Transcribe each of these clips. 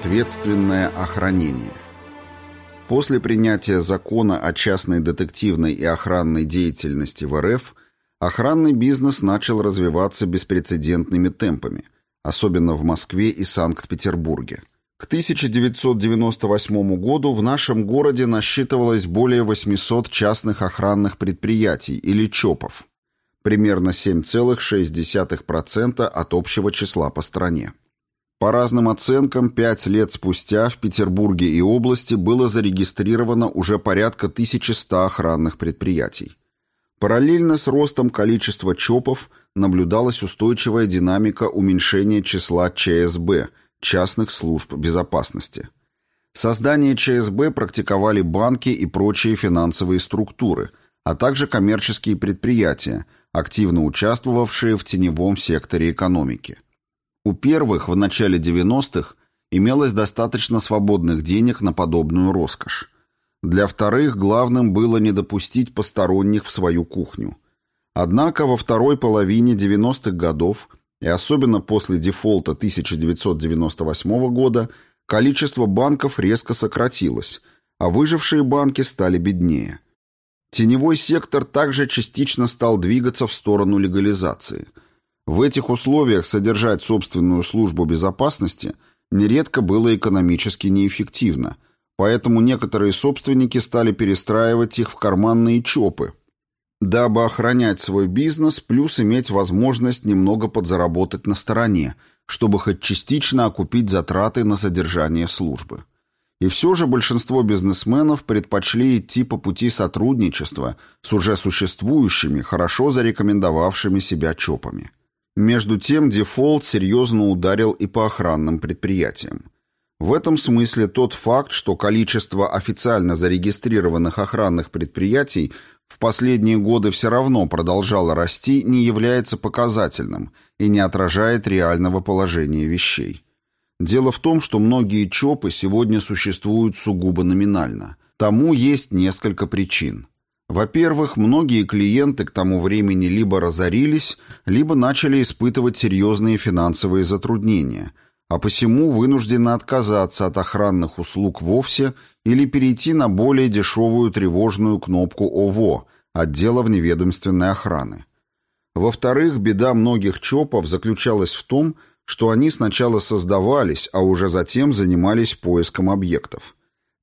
Ответственное охранение. После принятия закона о частной детективной и охранной деятельности в РФ охранный бизнес начал развиваться беспрецедентными темпами, особенно в Москве и Санкт-Петербурге. К 1998 году в нашем городе насчитывалось более 800 частных охранных предприятий или ЧОПов, примерно 7,6% от общего числа по стране. По разным оценкам, пять лет спустя в Петербурге и области было зарегистрировано уже порядка 1100 охранных предприятий. Параллельно с ростом количества ЧОПов наблюдалась устойчивая динамика уменьшения числа ЧСБ – частных служб безопасности. Создание ЧСБ практиковали банки и прочие финансовые структуры, а также коммерческие предприятия, активно участвовавшие в теневом секторе экономики – у первых в начале 90-х имелось достаточно свободных денег на подобную роскошь. Для вторых главным было не допустить посторонних в свою кухню. Однако во второй половине 90-х годов и особенно после дефолта 1998 года количество банков резко сократилось, а выжившие банки стали беднее. Теневой сектор также частично стал двигаться в сторону легализации – в этих условиях содержать собственную службу безопасности нередко было экономически неэффективно, поэтому некоторые собственники стали перестраивать их в карманные ЧОПы, дабы охранять свой бизнес, плюс иметь возможность немного подзаработать на стороне, чтобы хоть частично окупить затраты на содержание службы. И все же большинство бизнесменов предпочли идти по пути сотрудничества с уже существующими, хорошо зарекомендовавшими себя ЧОПами. Между тем, дефолт серьезно ударил и по охранным предприятиям. В этом смысле тот факт, что количество официально зарегистрированных охранных предприятий в последние годы все равно продолжало расти, не является показательным и не отражает реального положения вещей. Дело в том, что многие ЧОПы сегодня существуют сугубо номинально. Тому есть несколько причин. Во-первых, многие клиенты к тому времени либо разорились, либо начали испытывать серьезные финансовые затруднения, а посему вынуждены отказаться от охранных услуг вовсе или перейти на более дешевую тревожную кнопку ОВО – отдела вневедомственной охраны. Во-вторых, беда многих ЧОПов заключалась в том, что они сначала создавались, а уже затем занимались поиском объектов –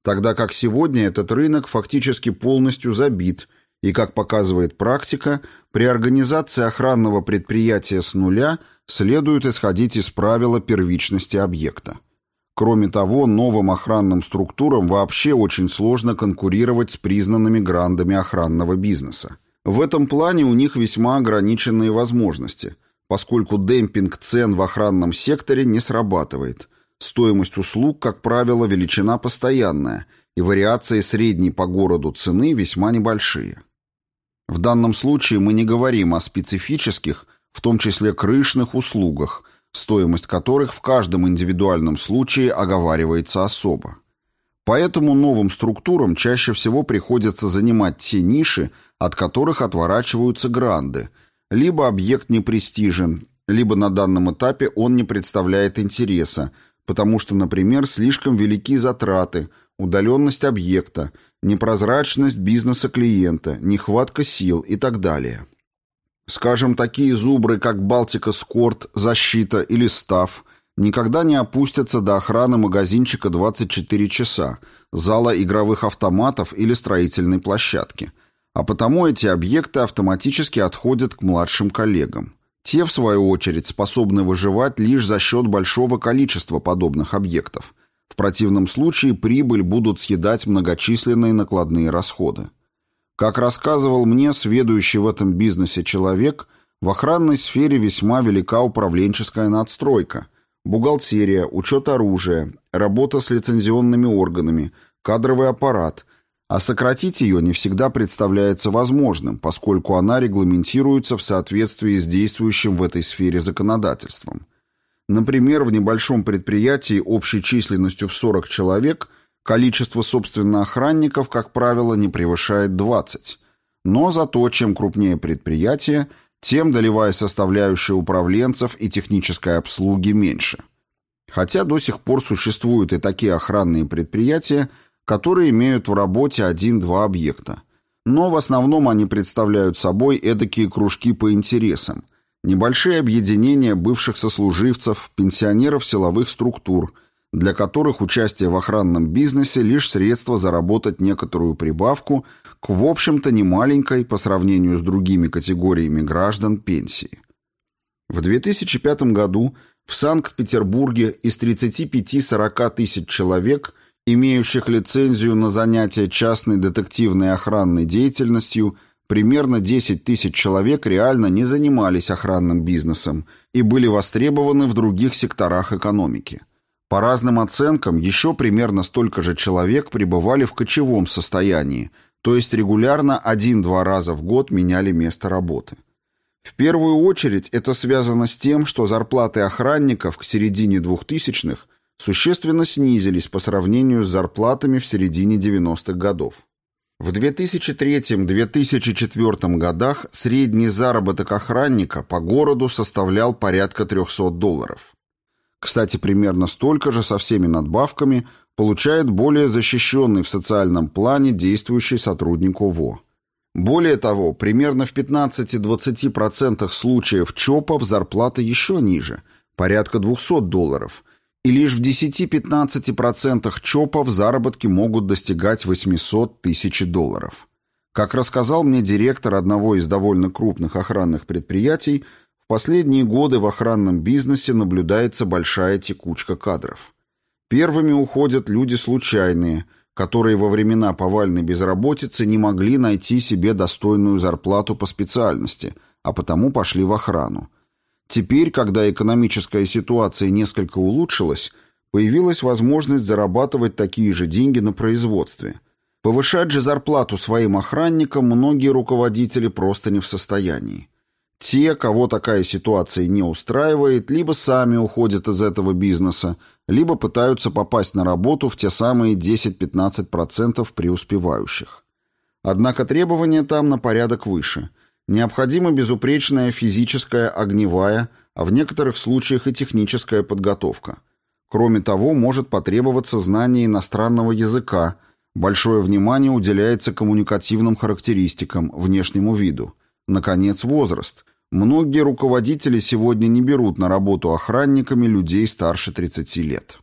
тогда как сегодня этот рынок фактически полностью забит, и, как показывает практика, при организации охранного предприятия с нуля следует исходить из правила первичности объекта. Кроме того, новым охранным структурам вообще очень сложно конкурировать с признанными грандами охранного бизнеса. В этом плане у них весьма ограниченные возможности, поскольку демпинг цен в охранном секторе не срабатывает – Стоимость услуг, как правило, величина постоянная, и вариации средней по городу цены весьма небольшие. В данном случае мы не говорим о специфических, в том числе крышных услугах, стоимость которых в каждом индивидуальном случае оговаривается особо. Поэтому новым структурам чаще всего приходится занимать те ниши, от которых отворачиваются гранды, либо объект не престижен, либо на данном этапе он не представляет интереса, потому что, например, слишком велики затраты, удаленность объекта, непрозрачность бизнеса клиента, нехватка сил и так далее. Скажем, такие зубры, как Балтика Скорт, Защита или Став, никогда не опустятся до охраны магазинчика 24 часа, зала игровых автоматов или строительной площадки, а потому эти объекты автоматически отходят к младшим коллегам. Те, в свою очередь, способны выживать лишь за счет большого количества подобных объектов. В противном случае прибыль будут съедать многочисленные накладные расходы. Как рассказывал мне сведущий в этом бизнесе человек, в охранной сфере весьма велика управленческая надстройка, бухгалтерия, учет оружия, работа с лицензионными органами, кадровый аппарат – а сократить ее не всегда представляется возможным, поскольку она регламентируется в соответствии с действующим в этой сфере законодательством. Например, в небольшом предприятии общей численностью в 40 человек количество собственно охранников, как правило, не превышает 20. Но зато чем крупнее предприятие, тем долевая составляющая управленцев и технической обслуги меньше. Хотя до сих пор существуют и такие охранные предприятия, которые имеют в работе один-два объекта. Но в основном они представляют собой эдакие кружки по интересам, небольшие объединения бывших сослуживцев, пенсионеров силовых структур, для которых участие в охранном бизнесе лишь средство заработать некоторую прибавку к, в общем-то, немаленькой по сравнению с другими категориями граждан пенсии. В 2005 году в Санкт-Петербурге из 35-40 тысяч человек, имеющих лицензию на занятие частной детективной охранной деятельностью, примерно 10 тысяч человек реально не занимались охранным бизнесом и были востребованы в других секторах экономики. По разным оценкам, еще примерно столько же человек пребывали в кочевом состоянии, то есть регулярно один-два раза в год меняли место работы. В первую очередь это связано с тем, что зарплаты охранников к середине 2000-х существенно снизились по сравнению с зарплатами в середине 90-х годов. В 2003-2004 годах средний заработок охранника по городу составлял порядка 300 долларов. Кстати, примерно столько же со всеми надбавками получает более защищенный в социальном плане действующий сотрудник ОВО. Более того, примерно в 15-20% случаев ЧОПов зарплата еще ниже, порядка 200 долларов, и лишь в 10-15% ЧОПов заработки могут достигать 800 тысяч долларов. Как рассказал мне директор одного из довольно крупных охранных предприятий, в последние годы в охранном бизнесе наблюдается большая текучка кадров. Первыми уходят люди случайные – которые во времена повальной безработицы не могли найти себе достойную зарплату по специальности, а потому пошли в охрану. Теперь, когда экономическая ситуация несколько улучшилась, появилась возможность зарабатывать такие же деньги на производстве. Повышать же зарплату своим охранникам многие руководители просто не в состоянии. Те, кого такая ситуация не устраивает, либо сами уходят из этого бизнеса, либо пытаются попасть на работу в те самые 10-15% преуспевающих. Однако требования там на порядок выше. Необходима безупречная физическая, огневая, а в некоторых случаях и техническая подготовка. Кроме того, может потребоваться знание иностранного языка, большое внимание уделяется коммуникативным характеристикам, внешнему виду. Наконец, возраст. Многие руководители сегодня не берут на работу охранниками людей старше 30 лет.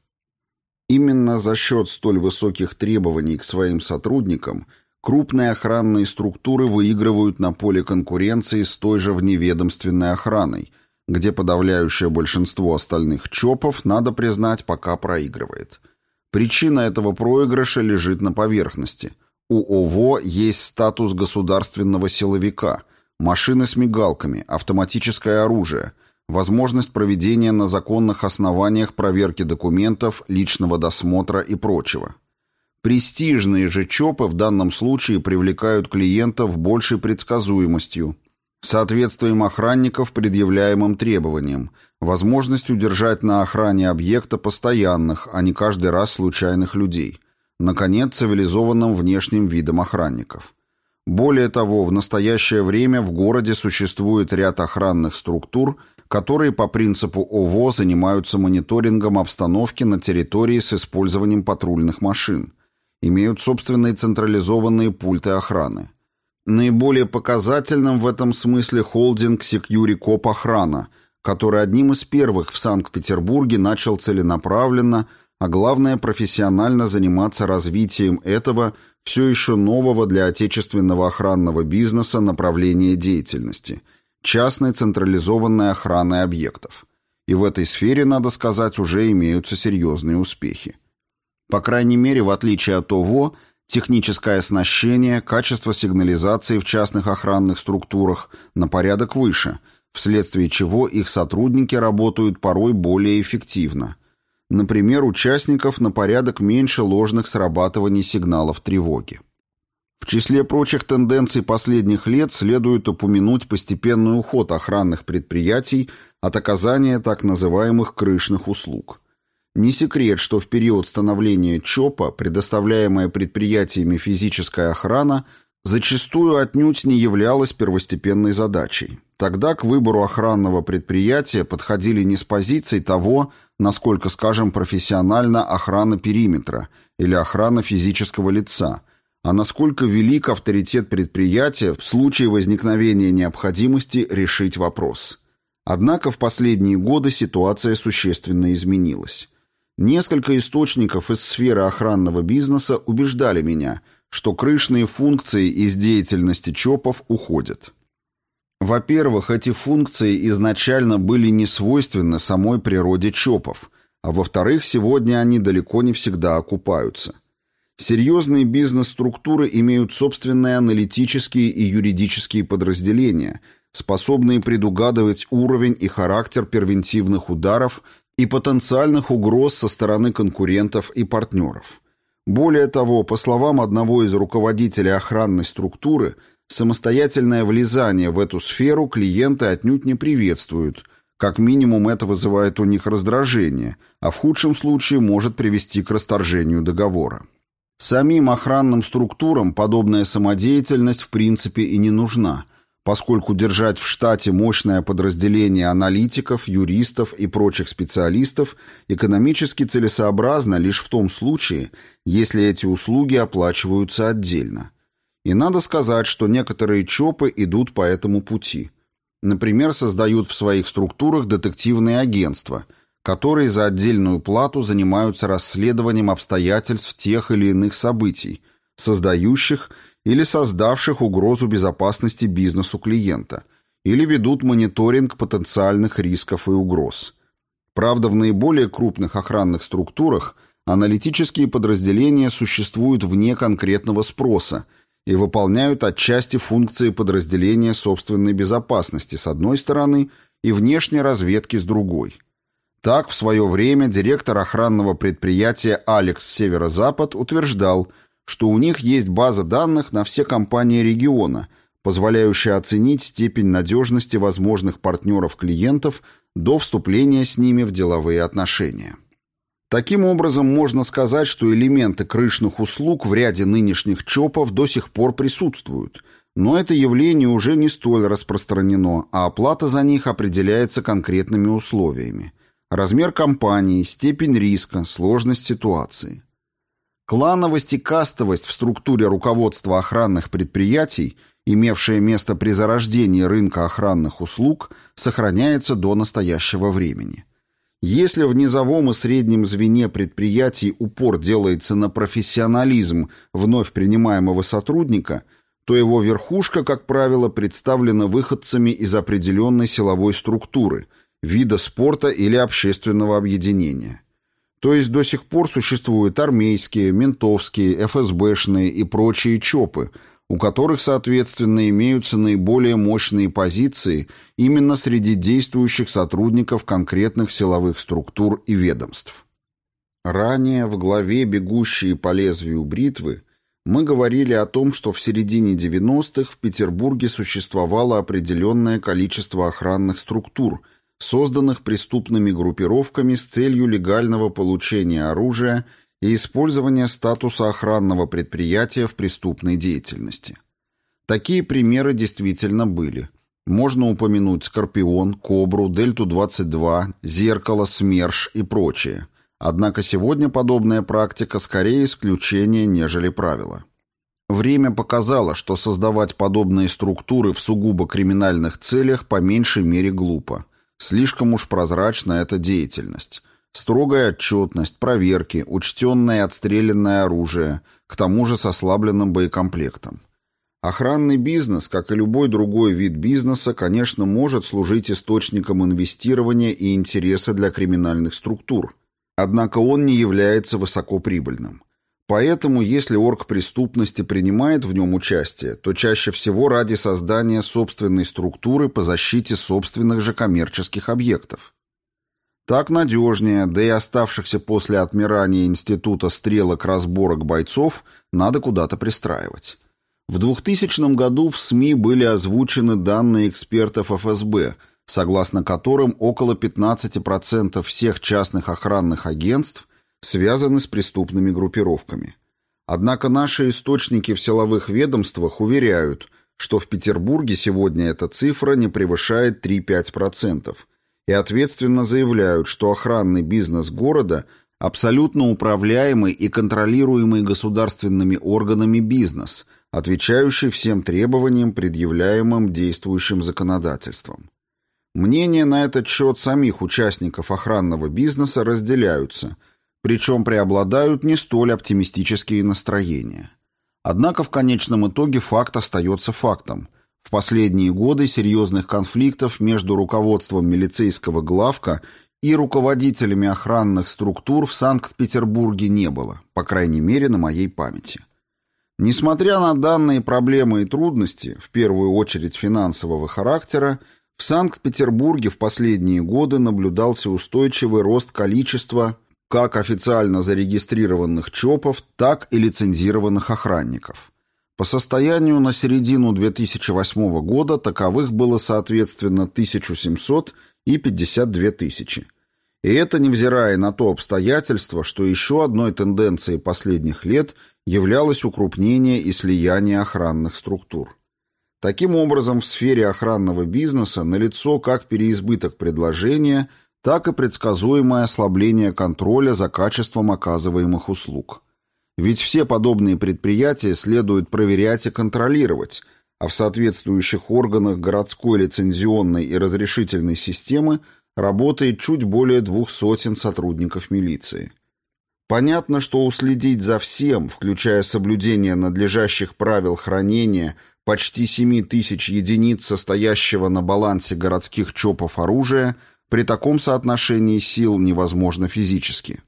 Именно за счет столь высоких требований к своим сотрудникам крупные охранные структуры выигрывают на поле конкуренции с той же вневедомственной охраной, где подавляющее большинство остальных ЧОПов, надо признать, пока проигрывает. Причина этого проигрыша лежит на поверхности. У ОВО есть статус государственного силовика – машины с мигалками, автоматическое оружие, возможность проведения на законных основаниях проверки документов, личного досмотра и прочего. Престижные же ЧОПы в данном случае привлекают клиентов большей предсказуемостью, соответствием охранников предъявляемым требованиям, возможностью держать на охране объекта постоянных, а не каждый раз случайных людей, наконец, цивилизованным внешним видом охранников. Более того, в настоящее время в городе существует ряд охранных структур, которые по принципу ОВО занимаются мониторингом обстановки на территории с использованием патрульных машин, имеют собственные централизованные пульты охраны. Наиболее показательным в этом смысле холдинг Securicop Охрана, который одним из первых в Санкт-Петербурге начал целенаправленно, а главное профессионально заниматься развитием этого – все еще нового для отечественного охранного бизнеса направления деятельности – частной централизованной охраны объектов. И в этой сфере, надо сказать, уже имеются серьезные успехи. По крайней мере, в отличие от ОВО, техническое оснащение, качество сигнализации в частных охранных структурах на порядок выше, вследствие чего их сотрудники работают порой более эффективно – Например, участников на порядок меньше ложных срабатываний сигналов тревоги. В числе прочих тенденций последних лет следует упомянуть постепенный уход охранных предприятий от оказания так называемых крышных услуг. Не секрет, что в период становления ЧОПа предоставляемая предприятиями физическая охрана зачастую отнюдь не являлась первостепенной задачей. Тогда к выбору охранного предприятия подходили не с позиции того, насколько, скажем, профессиональна охрана периметра или охрана физического лица, а насколько велик авторитет предприятия в случае возникновения необходимости решить вопрос. Однако в последние годы ситуация существенно изменилась. Несколько источников из сферы охранного бизнеса убеждали меня, что крышные функции из деятельности ЧОПов уходят. Во-первых, эти функции изначально были не свойственны самой природе ЧОПов, а во-вторых, сегодня они далеко не всегда окупаются. Серьезные бизнес-структуры имеют собственные аналитические и юридические подразделения, способные предугадывать уровень и характер превентивных ударов и потенциальных угроз со стороны конкурентов и партнеров. Более того, по словам одного из руководителей охранной структуры, самостоятельное влезание в эту сферу клиенты отнюдь не приветствуют, как минимум это вызывает у них раздражение, а в худшем случае может привести к расторжению договора. Самим охранным структурам подобная самодеятельность в принципе и не нужна, поскольку держать в штате мощное подразделение аналитиков, юристов и прочих специалистов экономически целесообразно лишь в том случае, если эти услуги оплачиваются отдельно. И надо сказать, что некоторые ЧОПы идут по этому пути. Например, создают в своих структурах детективные агентства, которые за отдельную плату занимаются расследованием обстоятельств тех или иных событий, создающих или создавших угрозу безопасности бизнесу клиента, или ведут мониторинг потенциальных рисков и угроз. Правда, в наиболее крупных охранных структурах аналитические подразделения существуют вне конкретного спроса и выполняют отчасти функции подразделения собственной безопасности с одной стороны и внешней разведки с другой. Так, в свое время директор охранного предприятия «Алекс Северо-Запад» утверждал – что у них есть база данных на все компании региона, позволяющая оценить степень надежности возможных партнеров-клиентов до вступления с ними в деловые отношения. Таким образом, можно сказать, что элементы крышных услуг в ряде нынешних ЧОПов до сих пор присутствуют, но это явление уже не столь распространено, а оплата за них определяется конкретными условиями. Размер компании, степень риска, сложность ситуации. Клановость и кастовость в структуре руководства охранных предприятий, имевшая место при зарождении рынка охранных услуг, сохраняется до настоящего времени. Если в низовом и среднем звене предприятий упор делается на профессионализм вновь принимаемого сотрудника, то его верхушка, как правило, представлена выходцами из определенной силовой структуры, вида спорта или общественного объединения. То есть до сих пор существуют армейские, ментовские, ФСБшные и прочие ЧОПы, у которых, соответственно, имеются наиболее мощные позиции именно среди действующих сотрудников конкретных силовых структур и ведомств. Ранее в главе «Бегущие по лезвию бритвы» мы говорили о том, что в середине 90-х в Петербурге существовало определенное количество охранных структур – созданных преступными группировками с целью легального получения оружия и использования статуса охранного предприятия в преступной деятельности. Такие примеры действительно были. Можно упомянуть «Скорпион», «Кобру», «Дельту-22», «Зеркало», «СМЕРШ» и прочее. Однако сегодня подобная практика скорее исключение, нежели правило. Время показало, что создавать подобные структуры в сугубо криминальных целях по меньшей мере глупо. Слишком уж прозрачна эта деятельность. Строгая отчетность, проверки, учтенное и отстрелянное оружие, к тому же с ослабленным боекомплектом. Охранный бизнес, как и любой другой вид бизнеса, конечно, может служить источником инвестирования и интереса для криминальных структур. Однако он не является высокоприбыльным. Поэтому, если оргпреступности принимает в нем участие, то чаще всего ради создания собственной структуры по защите собственных же коммерческих объектов. Так надежнее, да и оставшихся после отмирания института стрелок-разборок бойцов надо куда-то пристраивать. В 2000 году в СМИ были озвучены данные экспертов ФСБ, согласно которым около 15% всех частных охранных агентств связаны с преступными группировками. Однако наши источники в силовых ведомствах уверяют, что в Петербурге сегодня эта цифра не превышает 3-5%, и ответственно заявляют, что охранный бизнес города – абсолютно управляемый и контролируемый государственными органами бизнес, отвечающий всем требованиям, предъявляемым действующим законодательством. Мнения на этот счет самих участников охранного бизнеса разделяются, причем преобладают не столь оптимистические настроения. Однако в конечном итоге факт остается фактом. В последние годы серьезных конфликтов между руководством милицейского главка и руководителями охранных структур в Санкт-Петербурге не было, по крайней мере, на моей памяти. Несмотря на данные проблемы и трудности, в первую очередь финансового характера, в Санкт-Петербурге в последние годы наблюдался устойчивый рост количества как официально зарегистрированных ЧОПов, так и лицензированных охранников. По состоянию на середину 2008 года таковых было соответственно 1700 и 52 тысячи. И это невзирая на то обстоятельство, что еще одной тенденцией последних лет являлось укрупнение и слияние охранных структур. Таким образом, в сфере охранного бизнеса налицо как переизбыток предложения, так и предсказуемое ослабление контроля за качеством оказываемых услуг. Ведь все подобные предприятия следует проверять и контролировать, а в соответствующих органах городской лицензионной и разрешительной системы работает чуть более двух сотен сотрудников милиции. Понятно, что уследить за всем, включая соблюдение надлежащих правил хранения – почти 7 тысяч единиц состоящего на балансе городских ЧОПов оружия при таком соотношении сил невозможно физически.